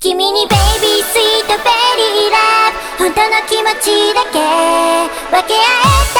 君にベイビースイートベリーラブ。本当の気持ちだけ分け合えた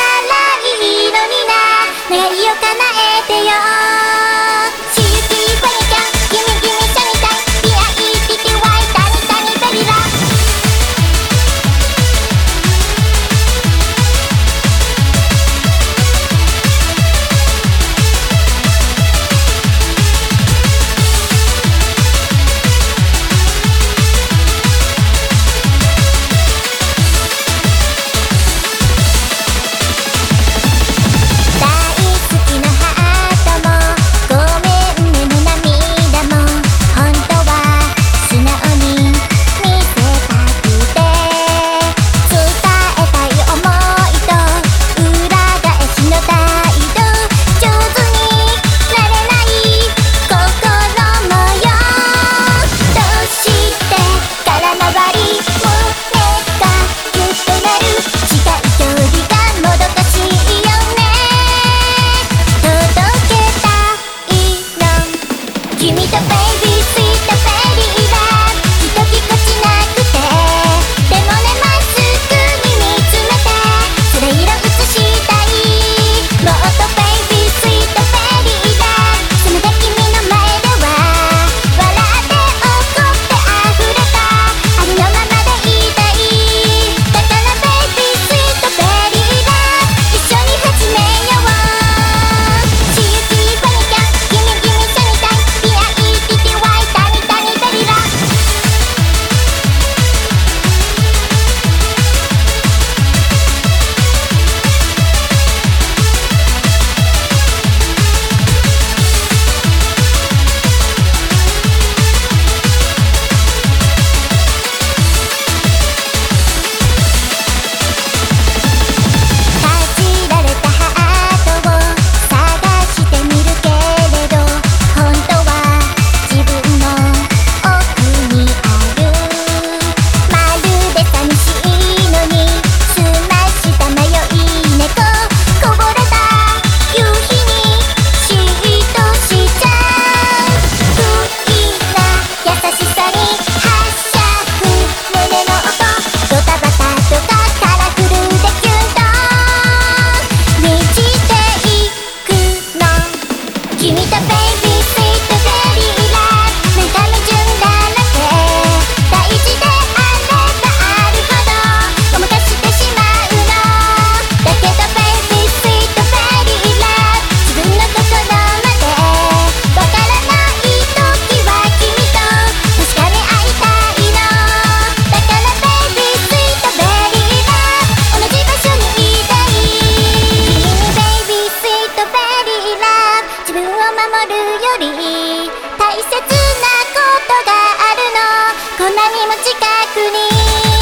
も近くに